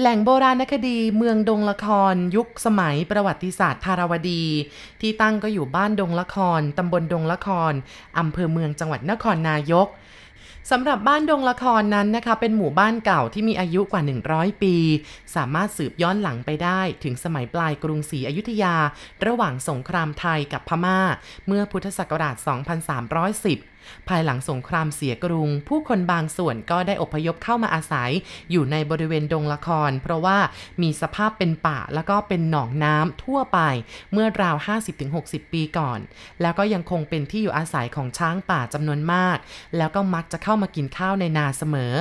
แหล่งโบราณคดีเมืองดงละคร ยุคสมัยประวัติศาสตร์ธารวดี ที่ตั้งก็อยู่บ้านดงละคร ตำบลดงละคร อำเภอเมืองจังหวัดนครนายกสำหรับบ้านดงละครนั้นนะคะ เป็นหมู่บ้านเก่าที่มีอายุกว่า 100 ปี สามารถสืบย้อนหลังไปได้ ถึงสมัยปลายกรุงศรีอยุธยา ระหว่างสงครามไทยกับพม่า เมื่อพุทธศักราช 2310 ภายหลังสงครามเสียกรุง ผู้คนบางส่วนก็ได้อพยพเข้ามาอาศัย อยู่ในบริเวณดงละคร เพราะว่ามีสภาพเป็นป่าแล้วก็เป็นหนองน้ำทั่วไป เมื่อราว 50-60 ปีก่อน แล้วก็ยังคงเป็นที่อยู่อาศัยของช้างป่าจำนวนมาก แล้วก็มักจะเข้ามากินข้าวในนาเสมอ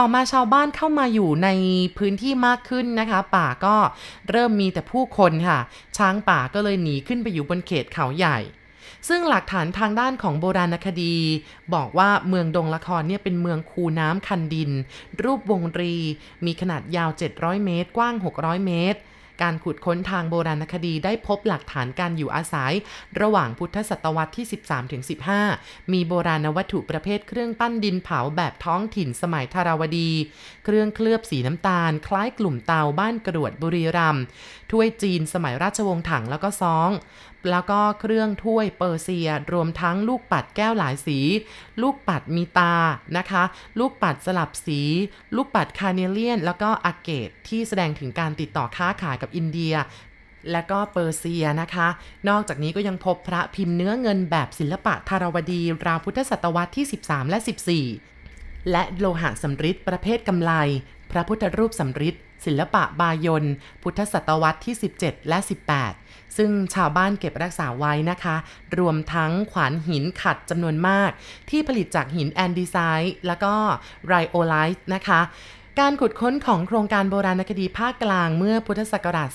ต่อมาชาวบ้านเข้ามาอยู่ในพื้นที่มากขึ้นนะคะ ป่าก็เริ่มมีแต่ผู้คนค่ะ ช้างป่าก็เลยหนีขึ้นไปอยู่บนเขตเขาใหญ่ ซึ่งหลักฐานทางด้านของโบราณคดี บอกว่าเมืองดงละครเนี่ยเป็นเมืองคูน้ำคันดิน รูปวงรี มีขนาดยาว 700 เมตร กว้าง 600 เมตรการขุดค้นทางโบราณคดีได้พบหลักฐานการอยู่อาศัย ระหว่างพุทธศตวรรษที่ 13-15 มีโบราณวัตถุประเภทเครื่องปั้นดินเผาแบบท้องถิ่นสมัยธาราวดี เครื่องเคลือบสีน้ำตาล คล้ายกลุ่มเตาบ้านกรวดบุรีรัมย์ถ้วยจีนสมัยราชวงศ์ถังแล้วก็ซอง แล้วก็เครื่องถ้วยเปอร์เซีย รวมทั้งลูกปัดแก้วหลายสี ลูกปัดมีตานะคะ ลูกปัดสลับสี ลูกปัดคาเนเลียน แล้วก็อาเกตที่แสดงถึงการติดต่อค้าขายกับอินเดียและก็เปอร์เซียนะคะ นอกจากนี้ก็ยังพบพระพิมพ์เนื้อเงินแบบศิลปะธารวดีราวพุทธศตวรรษที่ 13 และ 14 และโลหะสำริดประเภทกำไล พระพุทธรูปสำริด ศิลปะบายน พุทธศตวรรษที่ 17 และ 18 ซึ่งชาวบ้านเก็บรักษาไว้นะคะ รวมทั้งขวานหินขัดจำนวนมาก ที่ผลิตจากหินแอนดีไซต์แล้วก็ไรโอไลท์นะคะการขุดค้นของโครงการโบราณคดีภาคกลางเมื่อพุทธศักราช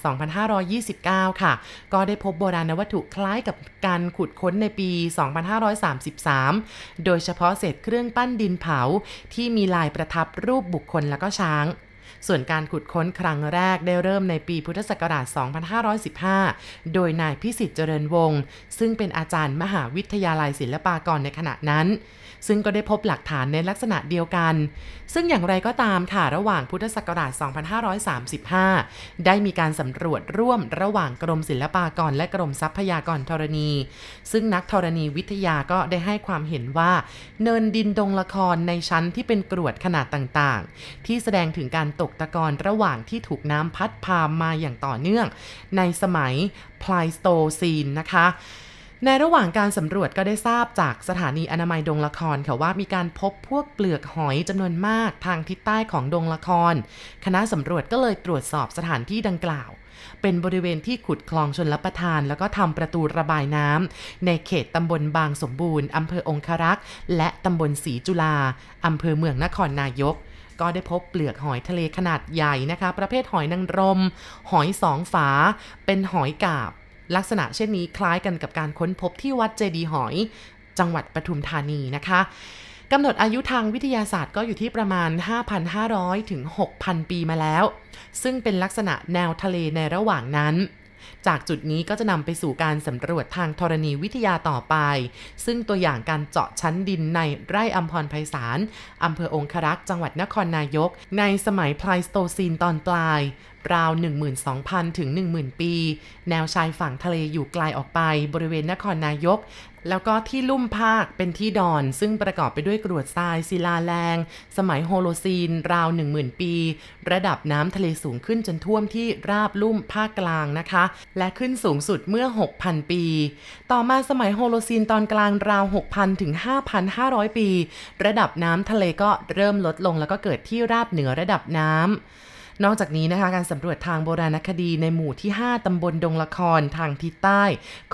2529 ค่ะ ก็ได้พบโบราณวัตถุคล้ายกับการขุดค้นในปี 2533 โดยเฉพาะเศษเครื่องปั้นดินเผา ที่มีลายประทับรูปบุคคลและก็ช้าง ส่วนการขุดค้นครั้งแรกได้เริ่มในปีพุทธศักราช 2515 โดยนายพิสิทธิ์เจริญวงศ์ซึ่งเป็นอาจารย์มหาวิทยาลัยศิลปากรในขณะนั้น ซึ่งก็ได้พบหลักฐานในลักษณะเดียวกัน ซึ่งอย่างไรก็ตามค่ะระหว่างพุทธศักราช 2535 ได้มีการสำรวจร่วมระหว่างกรมศิลปากรและกรมทรัพยากรธรณี ซึ่งนักธรณีวิทยาก็ได้ให้ความเห็นว่า เนินดินดงละครในชั้นที่เป็นกรวดขนาดต่างๆ ที่แสดงถึงการตกตะกอนระหว่างที่ถูกน้ำพัดพามาอย่างต่อเนื่อง ในสมัยพลายสโตซีนนะคะในระหว่างการสำรวจก็ได้ทราบจากสถานีอนามัยดงละครค่ะว่ามีการพบพวกเปลือกหอยจำนวนมากทางทิศใต้ของดงละคร คณะสำรวจก็เลยตรวจสอบสถานที่ดังกล่าว เป็นบริเวณที่ขุดคลองชนรับประทาน แล้วก็ทำประตูระบายน้ำในเขตตำบลบางสมบูรณ์อำเภอองครักษ์และตำบลศรีจุฬาอำเภอเมืองนครนายก ก็ได้พบเปลือกหอยทะเลขนาดใหญ่นะคะ ประเภทหอยนางรม หอยสองฝา เป็นหอยกาบ ลักษณะเช่นนี้คล้ายกันกับการค้นพบที่วัดเจดีหอย จังหวัดปทุมธานีนะคะกำหนดอายุทางวิทยาศาสตร์ก็อยู่ที่ประมาณ 5,500 ถึง 6,000 ปีมาแล้ว ซึ่งเป็นลักษณะแนวทะเลในระหว่างนั้น จากจุดนี้ก็จะนำไปสู่การสำรวจทางธรณีวิทยาต่อไป ซึ่งตัวอย่างการเจาะชั้นดินในไร่อัมพรไพศาลอำเภอองครักษ์จังหวัดนครนายก ในสมัยไพลสโตซีนตอนปลายราว 12,000 ถึง 10,000 ปี แนวชายฝั่งทะเลอยู่ไกลออกไปบริเวณนครนายก แล้วก็ที่ลุ่มภาคเป็นที่ดอน ซึ่งประกอบไปด้วยกรวดทรายศิลาแลง สมัยโฮโลซีน ราว 10,000 ปี ระดับน้ำทะเลสูงขึ้นจนท่วมที่ราบลุ่มภาคกลางนะคะ และขึ้นสูงสุดเมื่อ 6,000 ปี ต่อมาสมัยโฮโลซีนตอนกลางราว 6,000 ถึง 5,500 ปี ระดับน้ำทะเลก็เริ่มลดลงแล้วก็เกิดที่ราบเหนือระดับน้ำ นอกจากนี้นะคะการสำรวจทางโบราณคดีในหมู่ที่ 5 ตำบลดงละครทางทิศใต้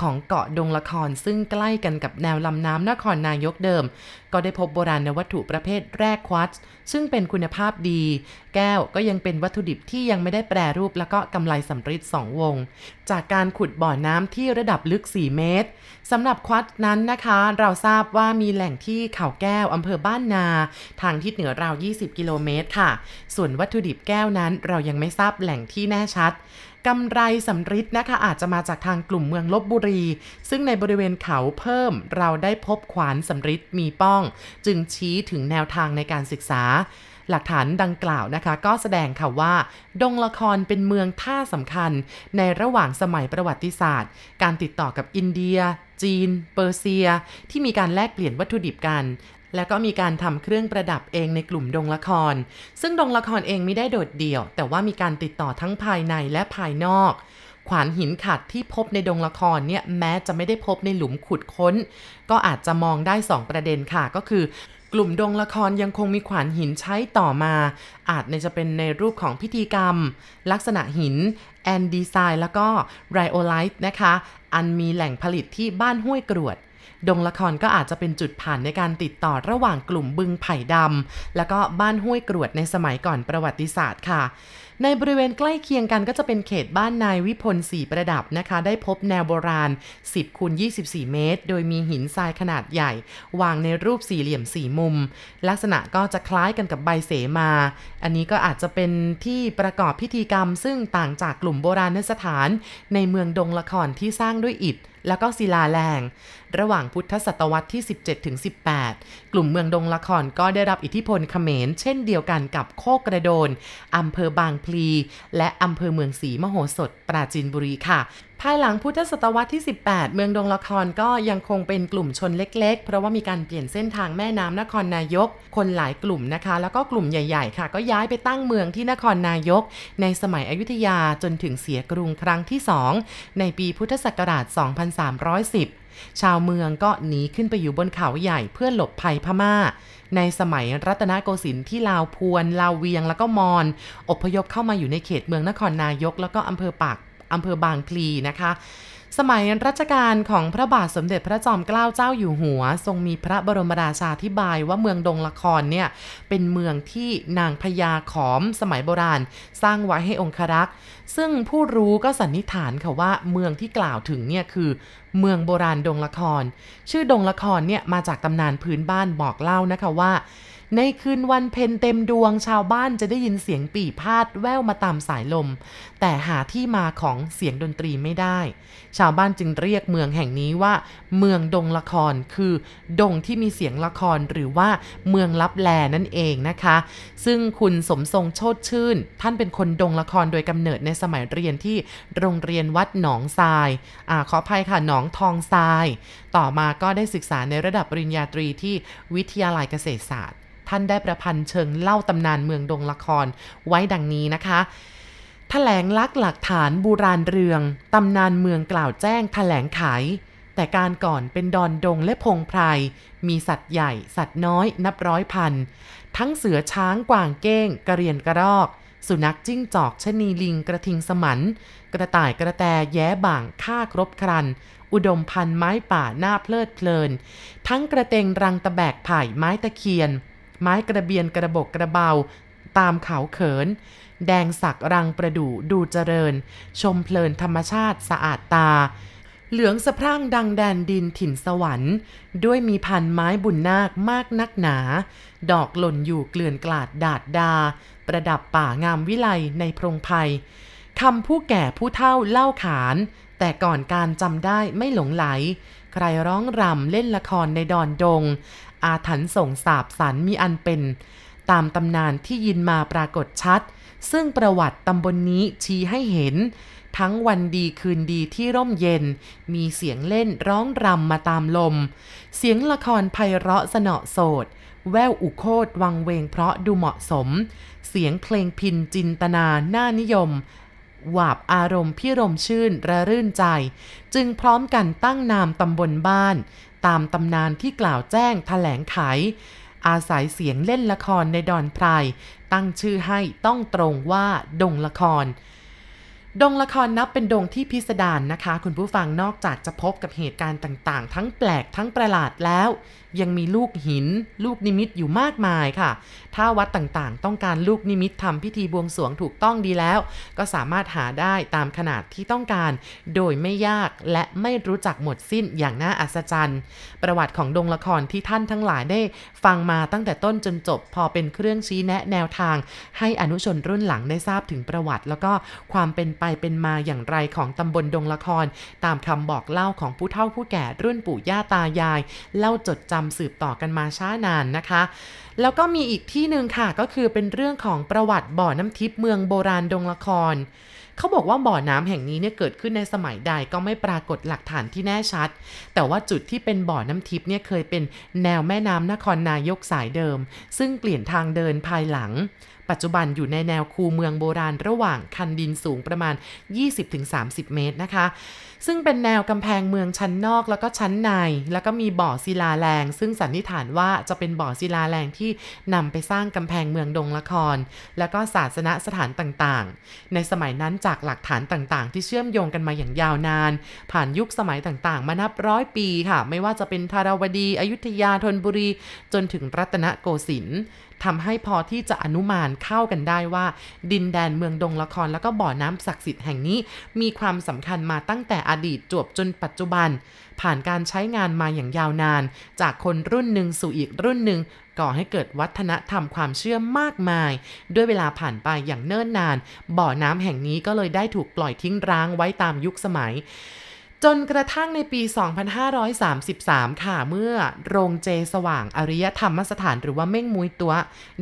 ของเกาะดงละครซึ่งใกล้กันกับแนวลำน้ำนครนายกเดิมก็ได้พบโบราณวัตถุประเภทแร่ควอตซ์ซึ่งเป็นคุณภาพดี แก้วก็ยังเป็นวัตถุดิบที่ยังไม่ได้แปรรูปแล้วก็กำไรสำริดสองวง จากการขุดบ่อน้ำที่ระดับลึก 4 เมตรสำหรับควอตซ์นั้นนะคะ เราทราบว่ามีแหล่งที่เขาแก้วอำเภอบ้านนา ทางทิศเหนือราว 20 กิโลเมตรค่ะ ส่วนวัตถุดิบแก้วนั้นเรายังไม่ทราบแหล่งที่แน่ชัด กำไรสำริดนะคะ อาจจะมาจากทางกลุ่มเมืองลบบุรี ซึ่งในบริเวณเขาเพิ่มเราได้พบขวานสำริดมีป้อง จึงชี้ถึงแนวทางในการศึกษา หลักฐานดังกล่าวนะคะ ก็แสดงค่ะว่า ดงละครเป็นเมืองท่าสำคัญ ในระหว่างสมัยประวัติศาสตร์ การติดต่อกับอินเดียจีน เปอร์เซีย ที่มีการแลกเปลี่ยนวัตถุดิบกัน แล้วก็มีการทำเครื่องประดับเองในกลุ่มดงละคร ซึ่งดงละครเองไม่ได้โดดเดี่ยว แต่ว่ามีการติดต่อทั้งภายในและภายนอกขวานหินขัดที่พบในดงละครเนี่ยแม้จะไม่ได้พบในหลุมขุดค้น ก็อาจจะมองได้ 2 ประเด็นค่ะก็คือกลุ่มดงละครยังคงมีขวานหินใช้ต่อมา อาจในจะเป็นในรูปของพิธีกรรม ลักษณะหินแอนดีไซน์แล้วก็ไรโอไลท์นะคะ อันมีแหล่งผลิตที่บ้านห้วยกรวด ดงละครก็อาจจะเป็นจุดผ่านในการติดต่อระหว่างกลุ่มบึงไผ่ดำแล้วก็บ้านห้วยกรวดในสมัยก่อนประวัติศาสตร์ค่ะ ในบริเวณใกล้เคียงกันก็จะเป็นเขตบ้านนายวิพลสีประดับนะคะ ได้พบแนวโบราณ 10คูณ24 เมตร โดยมีหินทรายขนาดใหญ่ วางในรูปสี่เหลี่ยมสี่มุม ลักษณะก็จะคล้ายกันกับใบเสมา อันนี้ก็อาจจะเป็นที่ประกอบพิธีกรรม ซึ่งต่างจากกลุ่มโบราณสถาน ในเมืองดงละครที่สร้างด้วยอิฐแล้วก็ศิลาแรงระหว่างพุทธศตวรรษที่ 17ถึง18 กลุ่มเมืองดงละครก็ได้รับอิทธิพลเขมร เช่นเดียวกันกับโคกกระโดนอำเภอบางพลี และอำเภอเมืองศรีมโหสถ ปราจีนบุรีค่ะภายหลังพุทธศตวรรษที่ 18 เมืองดงละครก็ยังคงเป็นกลุ่มชนเล็ก ๆ เพราะว่ามีการเปลี่ยนเส้นทางแม่น้ำนครนายก คนหลายกลุ่มนะคะ แล้วก็กลุ่มใหญ่ ๆ ค่ะ ก็ย้ายไปตั้งเมืองที่นครนายก ในสมัยอยุธยาจนถึงเสียกรุงครั้งที่ 2 ในปีพุทธศักราช 2310 ชาวเมืองก็หนีขึ้นไปอยู่บนเขาใหญ่เพื่อหลบภัยพม่า ในสมัยรัตนโกสินทร์ที่ลาวพวนลาวเวียงแล้วก็มอญอพยพเข้ามาอยู่ในเขตเมืองนครนายก แล้วก็อำเภอปากอำเภอบางพลีนะคะ สมัยรัชกาลของพระบาทสมเด็จพระจอมเกล้าเจ้าอยู่หัว ทรงมีพระบรมราชาธิบายว่าเมืองดงละครเนี่ยเป็นเมืองที่นางพญาขอมสมัยโบราณ สร้างไว้ให้องครักษ์ ซึ่งผู้รู้ก็สันนิษฐานค่ะว่าเมืองที่กล่าวถึงเนี่ยคือเมืองโบราณดงละคร ชื่อดงละครเนี่ยมาจากตำนานพื้นบ้านบอกเล่านะคะว่า ในคืนวันเพ็ญเต็มดวงชาวบ้านจะได้ยินเสียงปี่พาดแว่วมาตามสายลม แต่หาที่มาของเสียงดนตรีไม่ได้ ชาวบ้านจึงเรียกเมืองแห่งนี้ว่า เมืองดงละครคือ ดงที่มีเสียงละครหรือว่าเมืองลับแลนั่นเองนะคะ ซึ่งคุณสมทรงโชดชื่น ท่านเป็นคนดงละครโดยกำเนิดในสมัยเรียนที่โรงเรียนวัดหนองทรายอ่าขออภัยค่ะหนองทองทราย ต่อมาก็ได้ศึกษาในระดับปริญญาตรีที่วิทยาลัยเกษตรศาสตร์ ท่านได้ประพันธ์เชิงเล่าตำนานเมืองดงละครไว้ดังนี้นะคะถแถลงลักหลักฐานบูราณเรืองตำนานเมืองกล่าวแจ้งถแถลงไขแต่การก่อนเป็นดอนดงและพงไพรมีสัตว์ใหญ่ สัตว์น้อยนับร้อยพัน ทั้งเสือช้างกวางเก้ง กระเรียนกระรอก สุนัขจิ้งจอกชนีลิงกระทิงสมันกระต่ายกระแตแย้บ่างฆ่าครบครัน อุดมพันธ์ไม้ป่าหน้าเพลิดเพลิน ทั้งกระเตงรังตะแบกไผ่ไม้ตะเคียน ไม้กระเบียนกระบกกระเบา ตามเขาเขิน แดงสักรังประดู่ดูเจริญ ชมเพลินธรรมชาติสะอาดตา เหลืองสะพรั่งดังแดนดินถิ่นสวรรค์ ด้วยมีพันไม้บุญนาคมากนักหนา ดอกหล่นอยู่เกลื่อนกลาดดาดดา ประดับป่างามวิไลในพรงไพรคำผู้แก่ผู้เฒ่าเล่าขาน แต่ก่อนการจำได้ไม่หลงไหล ใครร้องรำเล่นละครในดอนดง อาถรรพ์ส่งสาบสันมีอันเป็น ตามตำนานที่ยินมาปรากฏชัด ซึ่งประวัติตำบลนนี้ชี้ให้เห็น ทั้งวันดีคืนดีที่ร่มเย็น มีเสียงเล่นร้องรำมาตามลม เสียงละครไพเราะสนอโสดแววอุโคตวังเวงเพราะดูเหมาะสม เสียงเพลงพินจินตนาหน่านิยม หวาบอารมณ์พิรมชื่นระรื่นใจ จึงพร้อมกันตั้งนามตำบลบ้าน ตามตำนานที่กล่าวแจ้งถแถลงไข อาศัยเสียงเล่นละครในดอนไพรตั้งชื่อให้ต้องตรงว่าดงละคร ดงละครนับเป็นดงที่พิสดารนะคะ คุณผู้ฟังนอกจากจะพบกับเหตุการณ์ต่างๆ ทั้งแปลกทั้งประหลาดแล้ว ยังมีลูกหิน ลูกนิมิตอยู่มากมายค่ะ ถ้าวัดต่างๆ ต้องการลูกนิมิตทำพิธีบวงสรวงถูกต้องดีแล้ว ก็สามารถหาได้ตามขนาดที่ต้องการ โดยไม่ยากและไม่รู้จักหมดสิ้นอย่างน่าอัศจรรย์ ประวัติของดงละครที่ท่านทั้งหลายได้ฟังมาตั้งแต่ต้นจนจบ พอเป็นเครื่องชี้แนะแนวทาง ให้อนุชนรุ่นหลังได้ทราบถึงประวัติ แล้วก็ความเป็นไปเป็นมาอย่างไรของตำบลดงละคร ตามคำบอกเล่าของผู้เฒ่าผู้แก่รุ่นปู่ย่าตายาย เล่าจดจำสืบต่อกันมาช้านานนะคะ แล้วก็มีอีกที่หนึ่งค่ะก็คือเป็นเรื่องของประวัติบ่อน้ำทิพย์เมืองโบราณดงละครเขาบอกว่าบ่อน้ำแห่งนี้เนี่ยเกิดขึ้นในสมัยใดก็ไม่ปรากฏหลักฐานที่แน่ชัด แต่ว่าจุดที่เป็นบ่อน้ำทิพย์เนี่ยเคยเป็นแนวแม่น้ำนครนายกสายเดิม ซึ่งเปลี่ยนทางเดินภายหลัง ปัจจุบันอยู่ในแนวคูเมืองโบราณระหว่างคันดินสูงประมาณ 20-30 เมตรนะคะ ซึ่งเป็นแนวกำแพงเมืองชั้นนอกแล้วก็ชั้นใน แล้วก็มีบ่อศิลาแรง ซึ่งสันนิษฐานว่าจะเป็นบ่อศิลาแรงที่นำไปสร้างกำแพงเมืองดงละคร แล้วก็ศาสนสถานต่างๆ ในสมัยนั้นจากหลักฐานต่างๆ ที่เชื่อมโยงกันมาอย่างยาวนาน ผ่านยุคสมัยต่างๆ มานับร้อยปีค่ะ ไม่ว่าจะเป็นธาราวดี อยุธยาธนบุรี จนถึงรัตนโกสินทร์ ทำให้พอที่จะอนุมานเข้ากันได้ว่า ดินแดนเมืองดงละครแล้วก็บ่อน้ำศักดิ์สิทธิ์แห่งนี้ มีความสำคัญมาตั้งแต่อดีตจวบจนปัจจุบัน ผ่านการใช้งานมาอย่างยาวนาน จากคนรุ่นหนึ่งสู่อีกรุ่นหนึ่งก่อให้เกิดวัฒนธรรมความเชื่อมากมาย ด้วยเวลาผ่านไปอย่างเนิ่นนาน บ่อน้ำแห่งนี้ก็เลยได้ถูกปล่อยทิ้งร้างไว้ตามยุคสมัย จนกระทั่งในปี 2533 ค่ะ เมื่อโรงเจสว่างอริยธรรมสถานหรือว่าเม่งมุยตัว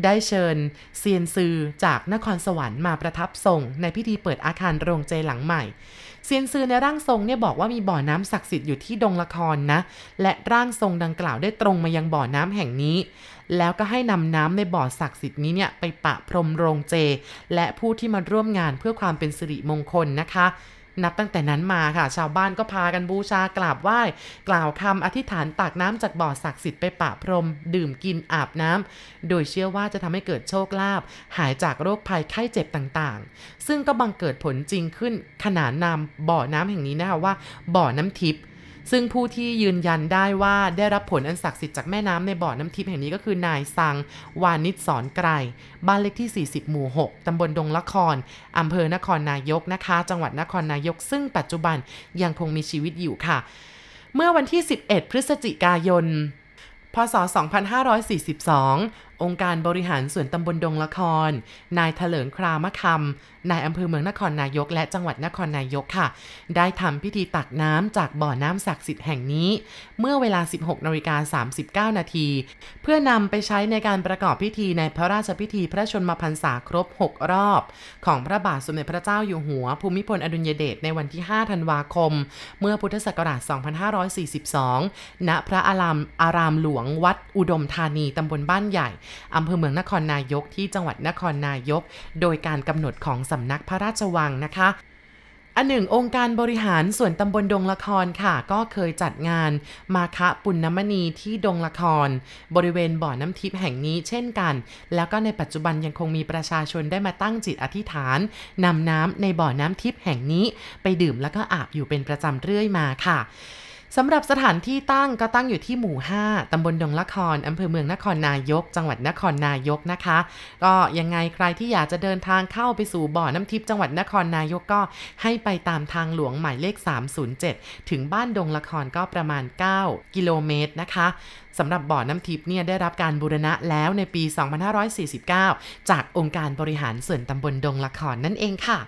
ได้เชิญเซียนซือจากนครสวรรค์มาประทับทรงในพิธีเปิดอาคารโรงเจหลังใหม่ เซียนซือในร่างทรงเนี่ยบอกว่ามีบ่อน้ำศักดิ์สิทธิ์อยู่ที่ดงละครนะ และร่างทรงดังกล่าวได้ตรงมายังบ่อน้ำแห่งนี้ แล้วก็ให้นำน้ำในบ่อศักดิ์สิทธิ์นี้เนี่ยไปปะพรมโรงเจ และผู้ที่มาร่วมงานเพื่อความเป็นสิริมงคลนะคะ นับตั้งแต่นั้นมาค่ะ ชาวบ้านก็พากันบูชากราบไหว้ กล่าวคำอธิษฐานตักน้ำจากบ่อศักดิ์สิทธิ์ไปปะพรม ดื่มกินอาบน้ำโดยเชื่อว่าจะทำให้เกิดโชคลาภหายจากโรคภัยไข้เจ็บต่างๆ ซึ่งก็บังเกิดผลจริงขึ้นขนานนามบ่อน้ำแห่งนี้นะคะว่า บ่อน้ำทิพย์ ซึ่งผู้ที่ยืนยันได้ว่าได้รับผลอันศักดิ์สิทธิ์จากแม่น้ำในบ่อน้ำทิพย์แห่งนี้ก็คือนายสัง วานิชสอนไกรบ้านเลขที่ 40 หมู่ 6 ตำบลดงละครอำเภอนครนายกนะคะ จังหวัดนครนายก ซึ่งปัจจุบันยังคงมีชีวิตอยู่ค่ะ เมื่อวันที่ 11 พฤศจิกายนพศ 2542 องค์การบริหารส่วนตำบลดงละคร นายเถลิงครามะคำนายอำเภอเมืองนครนายก และจังหวัดนครนายกค่ะ ได้ทำพิธีตักน้ำจากบ่อน้ำศักดิ์สิทธิ์แห่งนี้ เมื่อเวลา 16นาฬิกา39 นาที เพื่อนำไปใช้ในการประกอบพิธีในพระราชพิธีพระชนมพรรษาครบ 6 รอบ ของพระบาทสมเด็จพระเจ้าอยู่หัว ภูมิพลอดุลยเดชในวันที่ 5 ธันวาคม เมื่อพุทธศักราช 2542 ณ พระอารามอารามหลวงวัดอุดมธานีตำบลบ้านใหญ่อำเภอเมืองนครนายกที่จังหวัดนครนายก โดยการกำหนดของสำนักพระราชวังนะคะอันหนึ่งองค์การบริหารส่วนตำบลดงละครค่ะ ก็เคยจัดงานมาคะปุณณมณีที่ดงละคร บริเวณบ่อน้ำทิพย์แห่งนี้เช่นกัน แล้วก็ในปัจจุบันยังคงมีประชาชนได้มาตั้งจิตอธิษฐานนำน้ำในบ่อน้ำทิพย์แห่งนี้ ไปดื่มแล้วก็อาบอยู่เป็นประจำเรื่อยมาค่ะ สำหรับสถานที่ตั้งก็ตั้งอยู่ที่หมู่ 5 ตำบลดงละคร อำเภอเมืองนครนายก จังหวัดนครนายกนะคะ ก็ยังไงใครที่อยากจะเดินทางเข้าไปสู่บ่อน้ำทิพย์จังหวัดนครนายกก็ให้ไปตามทางหลวงหมายเลข 307 ถึงบ้านดงละครก็ประมาณ 9 กิโลเมตรนะคะสำหรับบ่อน้ำทิพย์เนี่ยได้รับการบูรณะแล้วในปี 2549 จากองค์การบริหารส่วนตำบลดงละครนั่นเองค่ะ